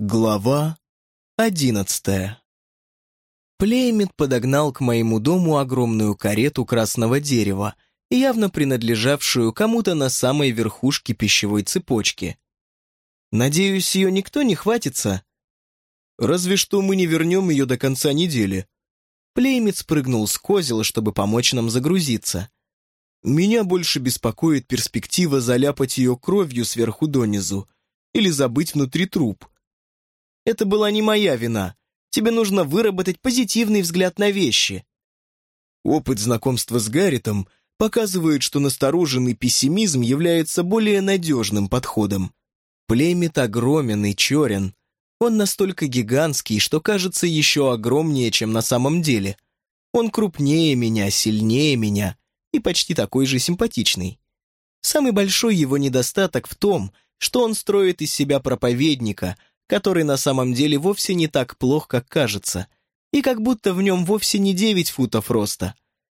Глава одиннадцатая Плеймит подогнал к моему дому огромную карету красного дерева, явно принадлежавшую кому-то на самой верхушке пищевой цепочки. «Надеюсь, ее никто не хватится?» «Разве что мы не вернем ее до конца недели». Плеймит спрыгнул с козел, чтобы помочь нам загрузиться. «Меня больше беспокоит перспектива заляпать ее кровью сверху донизу или забыть внутри труп». Это была не моя вина. Тебе нужно выработать позитивный взгляд на вещи. Опыт знакомства с Гарритом показывает, что настороженный пессимизм является более надежным подходом. Племет огромен и черен. Он настолько гигантский, что кажется еще огромнее, чем на самом деле. Он крупнее меня, сильнее меня и почти такой же симпатичный. Самый большой его недостаток в том, что он строит из себя проповедника, который на самом деле вовсе не так плох, как кажется, и как будто в нем вовсе не девять футов роста.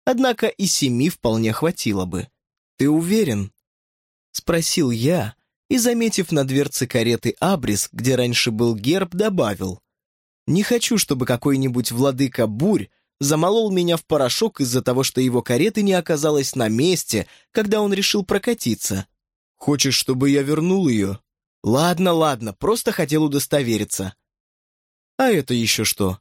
Однако и семи вполне хватило бы. «Ты уверен?» — спросил я, и, заметив на дверце кареты абрис, где раньше был герб, добавил. «Не хочу, чтобы какой-нибудь владыка бурь замолол меня в порошок из-за того, что его кареты не оказалась на месте, когда он решил прокатиться. Хочешь, чтобы я вернул ее?» Ладно, ладно, просто хотел удостовериться. А это еще что?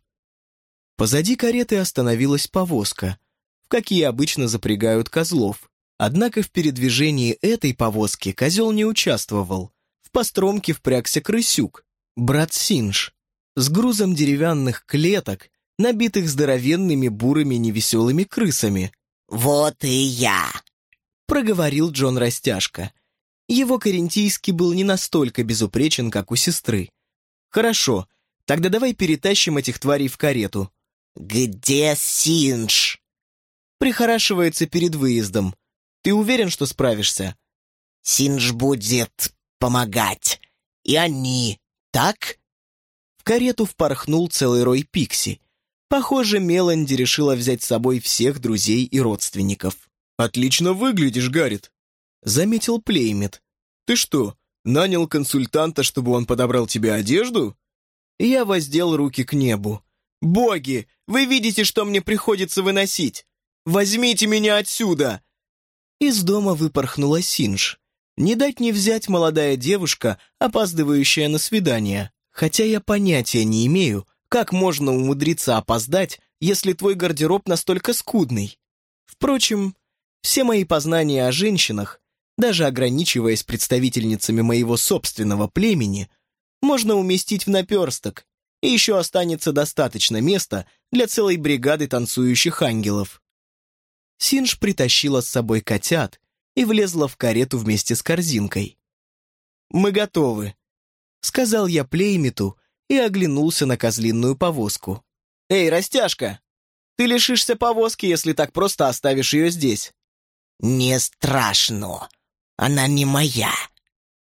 Позади кареты остановилась повозка, в какие обычно запрягают козлов. Однако в передвижении этой повозки козел не участвовал. В постромке впрягся крысюк, брат Синж, с грузом деревянных клеток, набитых здоровенными бурыми невеселыми крысами. «Вот и я!» — проговорил Джон Растяжка. Его карентийский был не настолько безупречен, как у сестры. «Хорошо, тогда давай перетащим этих тварей в карету». «Где Синж?» «Прихорашивается перед выездом. Ты уверен, что справишься?» «Синж будет помогать. И они, так?» В карету впорхнул целый рой пикси. Похоже, Меланди решила взять с собой всех друзей и родственников. «Отлично выглядишь, Гаррит», заметил Плеймит. «Ты что, нанял консультанта, чтобы он подобрал тебе одежду?» Я воздел руки к небу. «Боги, вы видите, что мне приходится выносить? Возьмите меня отсюда!» Из дома выпорхнула Синж. Ни дать ни взять молодая девушка, опаздывающая на свидание. Хотя я понятия не имею, как можно умудриться опоздать, если твой гардероб настолько скудный. Впрочем, все мои познания о женщинах даже ограничиваясь представительницами моего собственного племени, можно уместить в наперсток, и еще останется достаточно места для целой бригады танцующих ангелов. Синж притащила с собой котят и влезла в карету вместе с корзинкой. «Мы готовы», — сказал я плеймиту и оглянулся на козлинную повозку. «Эй, растяжка, ты лишишься повозки, если так просто оставишь ее здесь». «Не страшно», она не моя».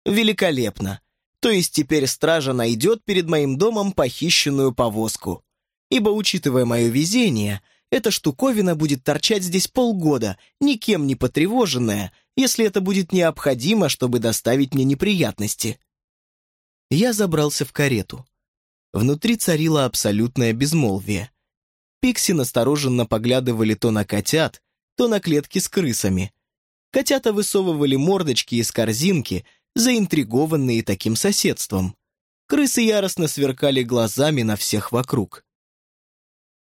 «Великолепно. То есть теперь стража найдет перед моим домом похищенную повозку. Ибо, учитывая мое везение, эта штуковина будет торчать здесь полгода, никем не потревоженная, если это будет необходимо, чтобы доставить мне неприятности». Я забрался в карету. Внутри царило абсолютное безмолвие. Пикси настороженно поглядывали то на котят, то на клетки с крысами. Котята высовывали мордочки из корзинки, заинтригованные таким соседством. Крысы яростно сверкали глазами на всех вокруг.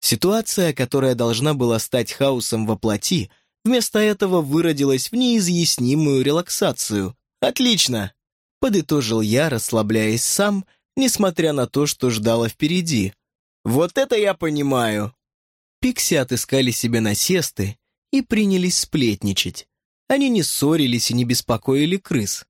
Ситуация, которая должна была стать хаосом во плоти, вместо этого выродилась в неизъяснимую релаксацию. «Отлично!» — подытожил я, расслабляясь сам, несмотря на то, что ждало впереди. «Вот это я понимаю!» Пикси отыскали себе насесты и принялись сплетничать. Они не ссорились и не беспокоили крыс.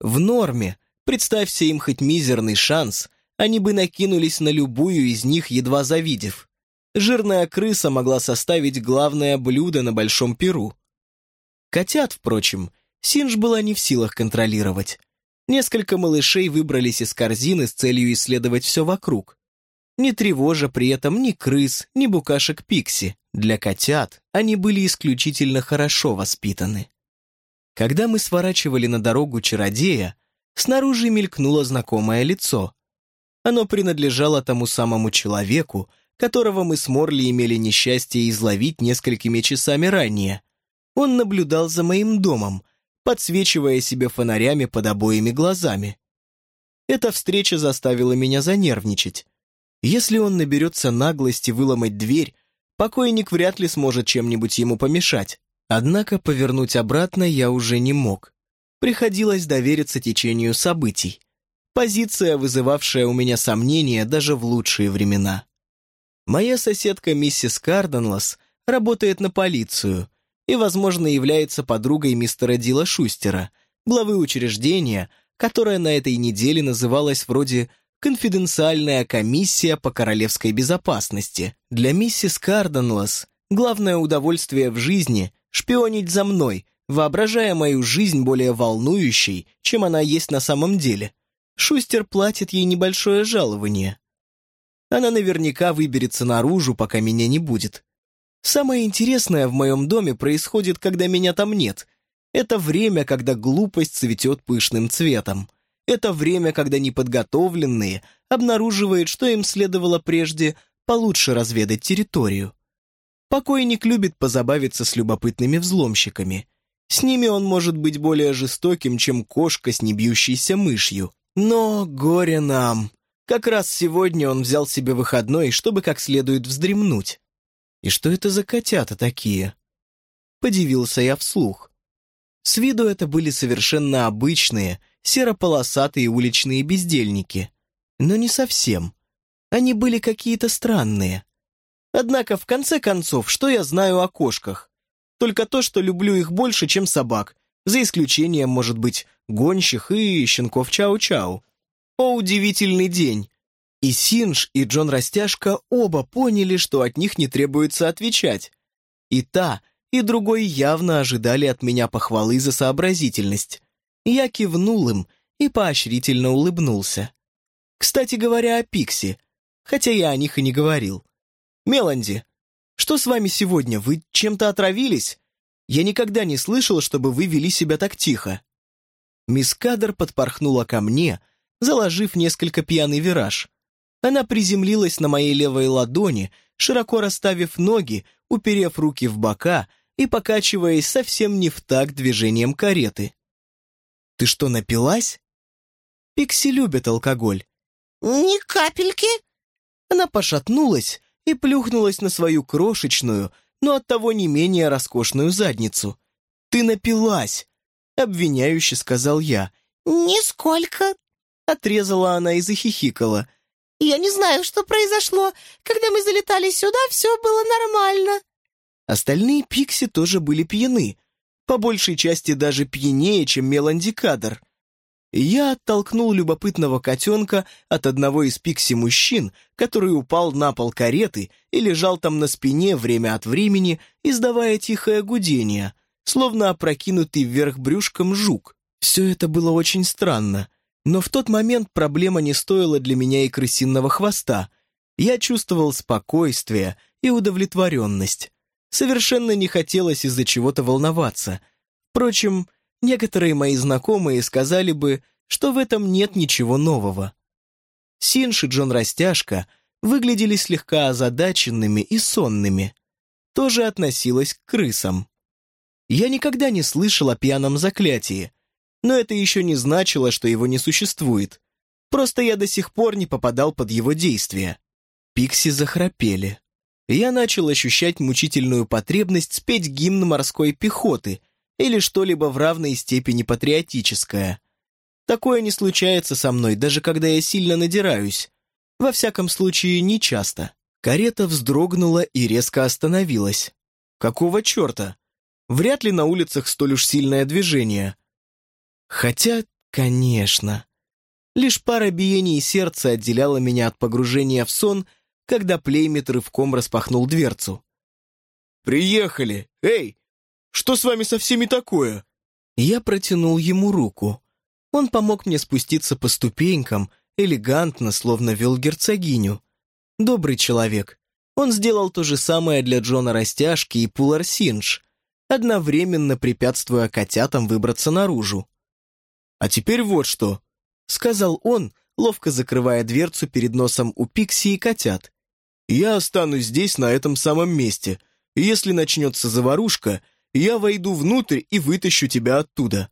В норме, представься им хоть мизерный шанс, они бы накинулись на любую из них, едва завидев. Жирная крыса могла составить главное блюдо на большом перу. Котят, впрочем, Синж была не в силах контролировать. Несколько малышей выбрались из корзины с целью исследовать все вокруг не тревожа при этом ни крыс, ни букашек Пикси. Для котят они были исключительно хорошо воспитаны. Когда мы сворачивали на дорогу чародея, снаружи мелькнуло знакомое лицо. Оно принадлежало тому самому человеку, которого мы с Морли имели несчастье изловить несколькими часами ранее. Он наблюдал за моим домом, подсвечивая себе фонарями под обоими глазами. Эта встреча заставила меня занервничать. Если он наберется наглости выломать дверь, покойник вряд ли сможет чем-нибудь ему помешать. Однако повернуть обратно я уже не мог. Приходилось довериться течению событий. Позиция, вызывавшая у меня сомнения даже в лучшие времена. Моя соседка миссис Карденлас работает на полицию и, возможно, является подругой мистера Дила Шустера, главы учреждения, которое на этой неделе называлось вроде «Конфиденциальная комиссия по королевской безопасности». Для миссис Карденлас главное удовольствие в жизни — шпионить за мной, воображая мою жизнь более волнующей, чем она есть на самом деле. Шустер платит ей небольшое жалование. Она наверняка выберется наружу, пока меня не будет. Самое интересное в моем доме происходит, когда меня там нет. Это время, когда глупость цветет пышным цветом. Это время, когда неподготовленные обнаруживают, что им следовало прежде получше разведать территорию. Покойник любит позабавиться с любопытными взломщиками. С ними он может быть более жестоким, чем кошка с небьющейся мышью. Но горе нам. Как раз сегодня он взял себе выходной, чтобы как следует вздремнуть. И что это за котята такие? Подивился я вслух. С виду это были совершенно обычные, серополосатые уличные бездельники. Но не совсем. Они были какие-то странные. Однако, в конце концов, что я знаю о кошках? Только то, что люблю их больше, чем собак, за исключением, может быть, гонщих и щенков Чау-Чау. О, удивительный день! И Синж, и Джон Растяжка оба поняли, что от них не требуется отвечать. И та, и другой явно ожидали от меня похвалы за сообразительность. Я кивнул им и поощрительно улыбнулся. Кстати говоря о Пикси, хотя я о них и не говорил. «Меланди, что с вами сегодня? Вы чем-то отравились? Я никогда не слышал, чтобы вы вели себя так тихо». Мисс Кадр подпорхнула ко мне, заложив несколько пьяный вираж. Она приземлилась на моей левой ладони, широко расставив ноги, уперев руки в бока и покачиваясь совсем не в такт движением кареты. «Ты что, напилась?» Пикси любит алкоголь. «Ни капельки». Она пошатнулась, и плюхнулась на свою крошечную, но оттого не менее роскошную задницу. «Ты напилась!» — обвиняюще сказал я. «Нисколько!» — отрезала она и захихикала. «Я не знаю, что произошло. Когда мы залетали сюда, все было нормально». Остальные пикси тоже были пьяны, по большей части даже пьянее, чем Меланди Кадр. Я оттолкнул любопытного котенка от одного из пикси-мужчин, который упал на пол кареты и лежал там на спине время от времени, издавая тихое гудение, словно опрокинутый вверх брюшком жук. Все это было очень странно, но в тот момент проблема не стоила для меня и крысиного хвоста. Я чувствовал спокойствие и удовлетворенность. Совершенно не хотелось из-за чего-то волноваться. Впрочем, Некоторые мои знакомые сказали бы, что в этом нет ничего нового. Синш и Джон Растяжка выглядели слегка озадаченными и сонными. Тоже относилась к крысам. Я никогда не слышал о пьяном заклятии, но это еще не значило, что его не существует. Просто я до сих пор не попадал под его действие. Пикси захрапели. Я начал ощущать мучительную потребность спеть гимн морской пехоты — или что-либо в равной степени патриотическое. Такое не случается со мной, даже когда я сильно надираюсь. Во всяком случае, не часто. Карета вздрогнула и резко остановилась. Какого черта? Вряд ли на улицах столь уж сильное движение. Хотя, конечно. Лишь пара биений сердца отделяла меня от погружения в сон, когда плеймит рывком распахнул дверцу. «Приехали! Эй, что с вами со всеми такое?» Я протянул ему руку. Он помог мне спуститься по ступенькам, элегантно, словно вел герцогиню. Добрый человек. Он сделал то же самое для Джона Растяжки и Пулар Синдж, одновременно препятствуя котятам выбраться наружу. «А теперь вот что», — сказал он, ловко закрывая дверцу перед носом у Пикси и котят. «Я останусь здесь, на этом самом месте. Если начнется заварушка, я войду внутрь и вытащу тебя оттуда».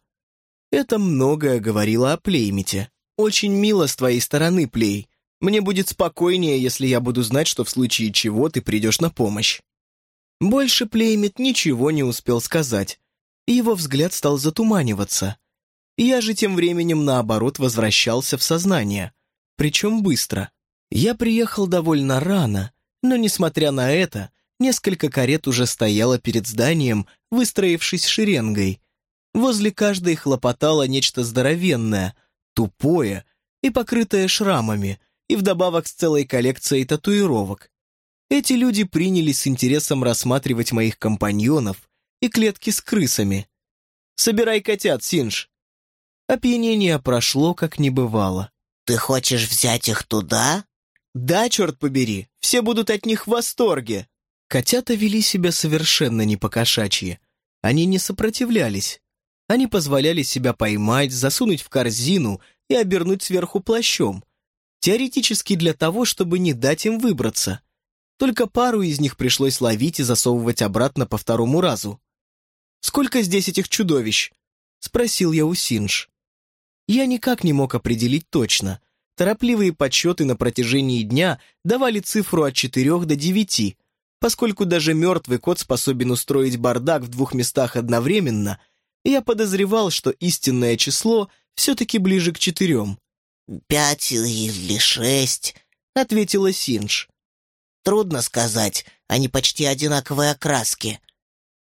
Это многое говорило о Плеймите. «Очень мило с твоей стороны, Плей. Мне будет спокойнее, если я буду знать, что в случае чего ты придешь на помощь». Больше Плеймит ничего не успел сказать, и его взгляд стал затуманиваться. Я же тем временем, наоборот, возвращался в сознание, причем быстро. Я приехал довольно рано, но, несмотря на это, несколько карет уже стояло перед зданием, выстроившись шеренгой. Возле каждой хлопотало нечто здоровенное, тупое и покрытое шрамами, и вдобавок с целой коллекцией татуировок. Эти люди принялись с интересом рассматривать моих компаньонов и клетки с крысами. «Собирай котят, Синж!» Опьянение прошло, как не бывало. «Ты хочешь взять их туда?» «Да, черт побери, все будут от них в восторге!» Котята вели себя совершенно не по-кошачьи. Они не сопротивлялись. Они позволяли себя поймать, засунуть в корзину и обернуть сверху плащом. Теоретически для того, чтобы не дать им выбраться. Только пару из них пришлось ловить и засовывать обратно по второму разу. «Сколько здесь этих чудовищ?» — спросил я у Синж. Я никак не мог определить точно. Торопливые подсчеты на протяжении дня давали цифру от 4 до 9. Поскольку даже мертвый кот способен устроить бардак в двух местах одновременно, я подозревал, что истинное число все-таки ближе к четырем. «Пять или шесть», — ответила Синж. «Трудно сказать, они почти одинаковые окраски».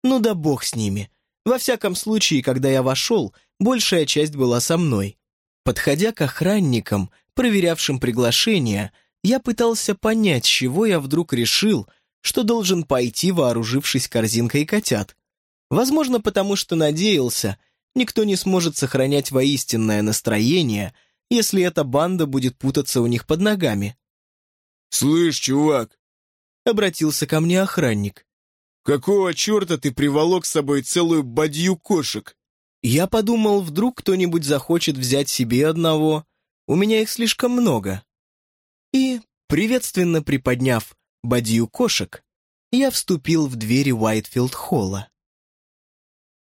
«Ну да бог с ними. Во всяком случае, когда я вошел, большая часть была со мной. Подходя к охранникам, проверявшим приглашение, я пытался понять, чего я вдруг решил, что должен пойти, вооружившись корзинкой котят. Возможно, потому что надеялся, никто не сможет сохранять воистинное настроение, если эта банда будет путаться у них под ногами. «Слышь, чувак!» — обратился ко мне охранник. «Какого черта ты приволок с собой целую бадью кошек?» Я подумал, вдруг кто-нибудь захочет взять себе одного. У меня их слишком много. И, приветственно приподняв бадью кошек, я вступил в двери Уайтфилд-холла.